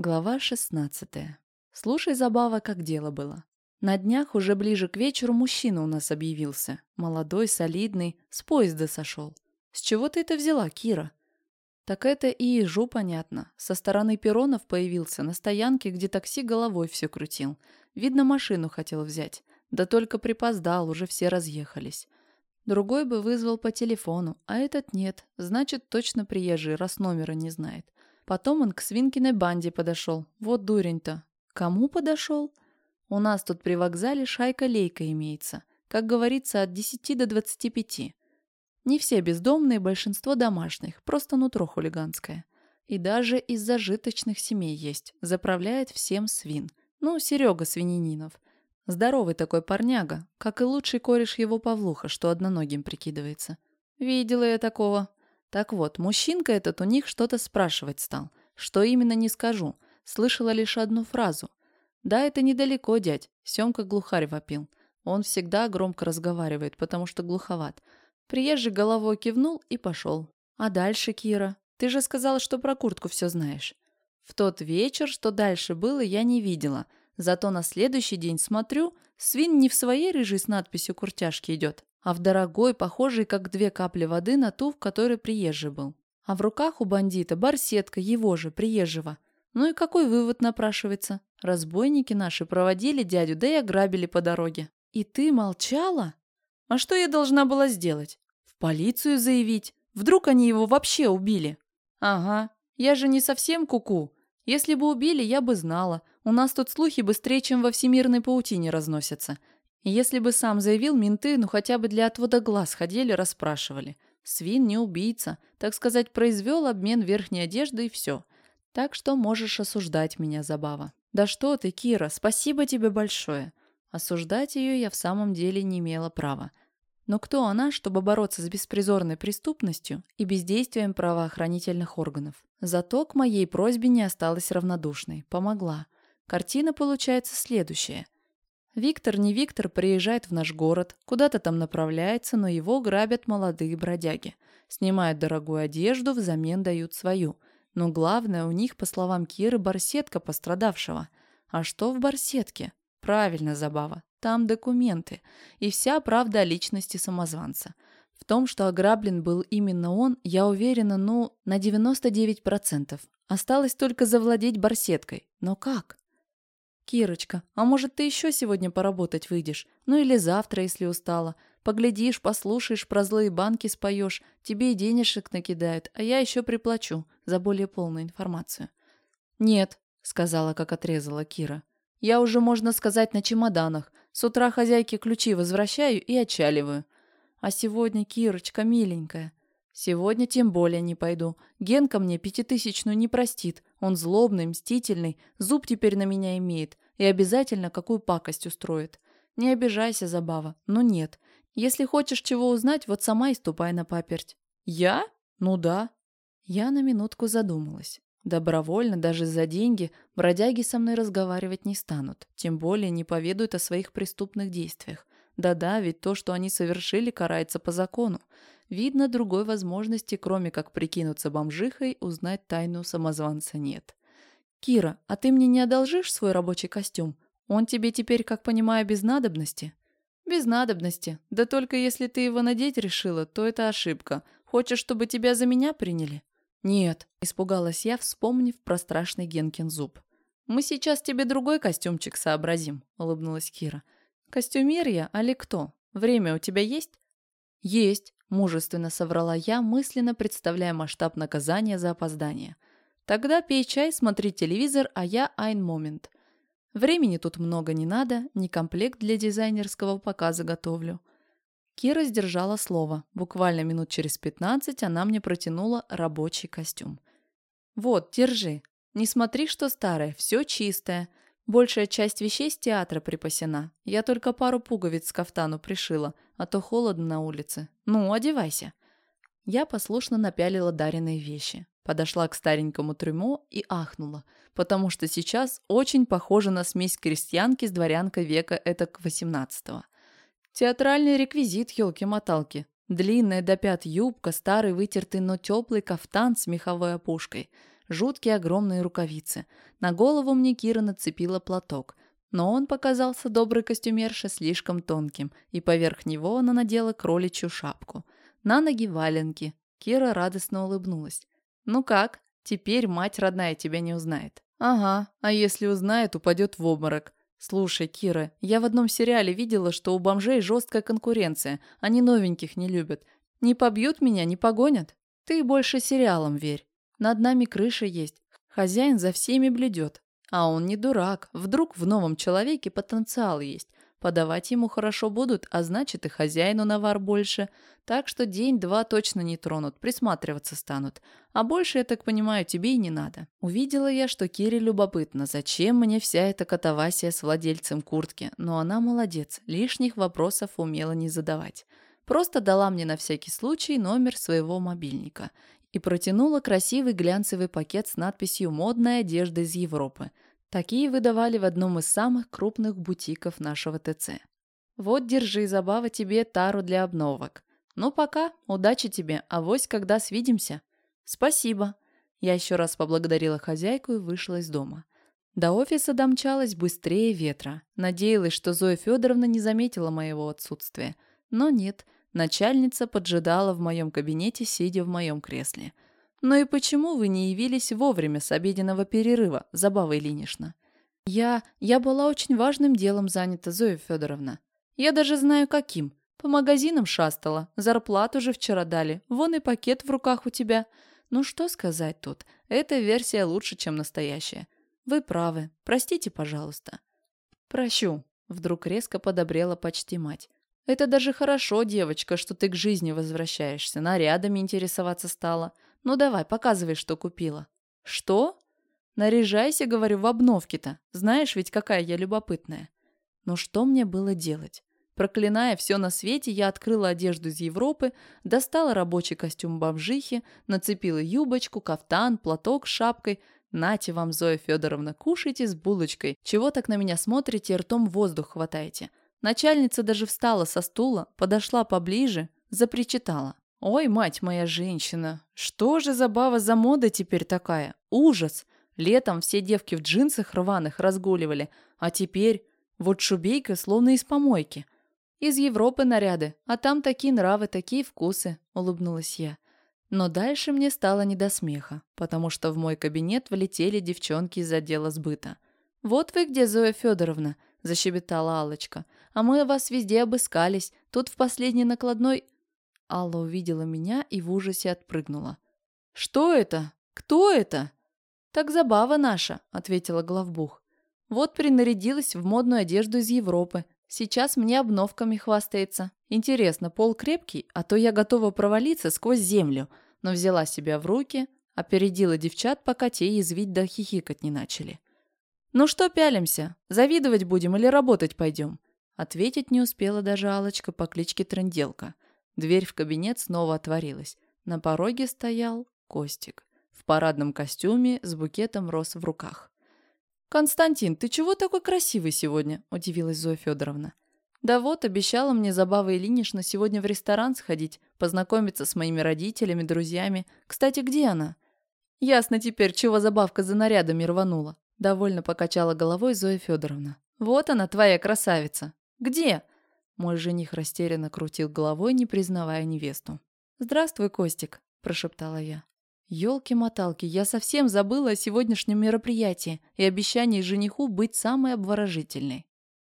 Глава 16. Слушай, Забава, как дело было. На днях уже ближе к вечеру мужчина у нас объявился. Молодой, солидный, с поезда сошел. С чего ты это взяла, Кира? Так это и ежу понятно. Со стороны перронов появился на стоянке, где такси головой все крутил. Видно, машину хотел взять. Да только припоздал, уже все разъехались. Другой бы вызвал по телефону, а этот нет. Значит, точно приезжий, раз номера не знает. Потом он к Свинкиной банде подошел. Вот дурень-то. Кому подошел? У нас тут при вокзале шайка-лейка имеется. Как говорится, от 10 до 25. Не все бездомные, большинство домашних, просто нутро хулиганское. И даже из зажиточных семей есть. Заправляет всем свин. Ну, Серега Свинининов. Здоровый такой парняга, как и лучший кореш его Павлуха, что одноногим прикидывается. Видела я такого. Так вот, мужчинка этот у них что-то спрашивать стал. Что именно не скажу. Слышала лишь одну фразу. «Да, это недалеко, дядь», — Семка глухарь вопил. Он всегда громко разговаривает, потому что глуховат. Приезжий головой кивнул и пошел. «А дальше, Кира? Ты же сказала, что про куртку все знаешь». В тот вечер, что дальше было, я не видела. Зато на следующий день смотрю, свин не в своей рыжей с надписью «Куртяшки» идет, а в дорогой, похожей как две капли воды на ту, в которой приезжий был. А в руках у бандита барсетка его же, приезжего. Ну и какой вывод напрашивается? Разбойники наши проводили дядю, да и ограбили по дороге. И ты молчала? А что я должна была сделать? В полицию заявить? Вдруг они его вообще убили? Ага, я же не совсем куку. -ку. Если бы убили, я бы знала. У нас тут слухи быстрее, чем во всемирной паутине разносятся. Если бы сам заявил, менты, ну хотя бы для отвода глаз ходили, расспрашивали. Свин не убийца, так сказать, произвел обмен верхней одежды и все. Так что можешь осуждать меня, Забава. Да что ты, Кира, спасибо тебе большое. Осуждать ее я в самом деле не имела права. Но кто она, чтобы бороться с беспризорной преступностью и бездействием правоохранительных органов? Зато к моей просьбе не осталась равнодушной, помогла. Картина получается следующая – Виктор не Виктор приезжает в наш город, куда-то там направляется, но его грабят молодые бродяги. Снимают дорогую одежду, взамен дают свою. Но главное, у них, по словам Киры, барсетка пострадавшего. А что в барсетке? Правильно, Забава. Там документы. И вся правда о личности самозванца. В том, что ограблен был именно он, я уверена, ну, на 99%. Осталось только завладеть барсеткой. Но как? «Кирочка, а может, ты еще сегодня поработать выйдешь? Ну или завтра, если устала. Поглядишь, послушаешь, про злые банки споешь, тебе и денежек накидают, а я еще приплачу за более полную информацию». «Нет», — сказала, как отрезала Кира. «Я уже, можно сказать, на чемоданах. С утра хозяйке ключи возвращаю и отчаливаю. А сегодня, Кирочка, миленькая, Сегодня тем более не пойду. Генка мне пятитысячную не простит. Он злобный, мстительный, зуб теперь на меня имеет и обязательно какую пакость устроит. Не обижайся, Забава, но нет. Если хочешь чего узнать, вот сама и ступай на паперть. Я? Ну да. Я на минутку задумалась. Добровольно, даже за деньги, бродяги со мной разговаривать не станут, тем более не поведают о своих преступных действиях. Да-да, ведь то, что они совершили, карается по закону. Видно, другой возможности, кроме как прикинуться бомжихой, узнать тайну самозванца нет. «Кира, а ты мне не одолжишь свой рабочий костюм? Он тебе теперь, как понимаю, без надобности?» «Без надобности. Да только если ты его надеть решила, то это ошибка. Хочешь, чтобы тебя за меня приняли?» «Нет», – испугалась я, вспомнив про страшный Генкин зуб. «Мы сейчас тебе другой костюмчик сообразим», – улыбнулась Кира. «Костюмер я, али кто? Время у тебя есть?» «Есть», – мужественно соврала я, мысленно представляя масштаб наказания за опоздание. «Тогда пей чай, смотри телевизор, а я айн момент. Времени тут много не надо, не комплект для дизайнерского показа готовлю». Кира сдержала слово. Буквально минут через пятнадцать она мне протянула рабочий костюм. «Вот, держи. Не смотри, что старое, все чистое. Большая часть вещей с театра припасена. Я только пару пуговиц с кафтану пришила, а то холодно на улице. Ну, одевайся». Я послушно напялила даренные вещи. Подошла к старенькому трюмо и ахнула, потому что сейчас очень похоже на смесь крестьянки с дворянкой века этак восемнадцатого. Театральный реквизит, елки-моталки. Длинная до пят юбка, старый вытертый, но теплый кафтан с меховой опушкой – жуткие огромные рукавицы. На голову мне Кира нацепила платок. Но он показался доброй костюмерше слишком тонким, и поверх него она надела кроличью шапку. На ноги валенки. Кира радостно улыбнулась. «Ну как? Теперь мать родная тебя не узнает». «Ага, а если узнает, упадет в обморок. «Слушай, Кира, я в одном сериале видела, что у бомжей жесткая конкуренция. Они новеньких не любят. Не побьют меня, не погонят? Ты больше сериалам верь. Над нами крыша есть. Хозяин за всеми блюдет. А он не дурак. Вдруг в новом человеке потенциал есть. Подавать ему хорошо будут, а значит и хозяину навар больше. Так что день-два точно не тронут, присматриваться станут. А больше, я так понимаю, тебе и не надо. Увидела я, что Кире любопытно, зачем мне вся эта катавасия с владельцем куртки. Но она молодец, лишних вопросов умела не задавать. Просто дала мне на всякий случай номер своего мобильника и протянула красивый глянцевый пакет с надписью «Модная одежда из Европы». Такие выдавали в одном из самых крупных бутиков нашего ТЦ. Вот, держи, забава тебе тару для обновок. Ну пока, удачи тебе, авось когда свидимся. Спасибо. Я еще раз поблагодарила хозяйку и вышла из дома. До офиса домчалась быстрее ветра. Надеялась, что Зоя Федоровна не заметила моего отсутствия. Но нет, начальница поджидала в моем кабинете, сидя в моем кресле. «Ну и почему вы не явились вовремя с обеденного перерыва, Забава Ильинична?» «Я... я была очень важным делом занята, Зоя Федоровна. Я даже знаю, каким. По магазинам шастала, зарплату же вчера дали, вон и пакет в руках у тебя. Ну что сказать тут, эта версия лучше, чем настоящая. Вы правы, простите, пожалуйста». «Прощу», — вдруг резко подобрела почти мать. «Это даже хорошо, девочка, что ты к жизни возвращаешься, нарядами интересоваться стала». Ну давай, показывай, что купила. Что? Наряжайся, говорю, в обновке-то. Знаешь ведь, какая я любопытная. Но что мне было делать? Проклиная все на свете, я открыла одежду из Европы, достала рабочий костюм бомжихи, нацепила юбочку, кафтан, платок с шапкой. Нате вам, Зоя Федоровна, кушайте с булочкой. Чего так на меня смотрите и ртом воздух хватаете? Начальница даже встала со стула, подошла поближе, запричитала. Ой, мать моя женщина, что же забава за мода теперь такая? Ужас! Летом все девки в джинсах рваных разгуливали, а теперь вот шубейка словно из помойки. Из Европы наряды, а там такие нравы, такие вкусы, улыбнулась я. Но дальше мне стало не до смеха, потому что в мой кабинет влетели девчонки из отдела сбыта. «Вот вы где, Зоя Федоровна!» – защебетала алочка «А мы вас везде обыскались. Тут в последней накладной Алла увидела меня и в ужасе отпрыгнула. «Что это? Кто это?» «Так забава наша», — ответила главбух. «Вот принарядилась в модную одежду из Европы. Сейчас мне обновками хвастается. Интересно, пол крепкий, а то я готова провалиться сквозь землю». Но взяла себя в руки, опередила девчат, пока те язвить да хихикать не начали. «Ну что пялимся? Завидовать будем или работать пойдем?» Ответить не успела даже алочка по кличке Тренделка — Дверь в кабинет снова отворилась. На пороге стоял Костик в парадном костюме с букетом роз в руках. «Константин, ты чего такой красивый сегодня?» – удивилась Зоя Федоровна. «Да вот, обещала мне Забава Ильинична сегодня в ресторан сходить, познакомиться с моими родителями, друзьями. Кстати, где она?» «Ясно теперь, чего Забавка за нарядами рванула», – довольно покачала головой Зоя Федоровна. «Вот она, твоя красавица. Где?» Мой жених растерянно крутил головой, не признавая невесту. «Здравствуй, Костик», – прошептала я. «Елки-моталки, я совсем забыла о сегодняшнем мероприятии и обещании жениху быть самой обворожительной.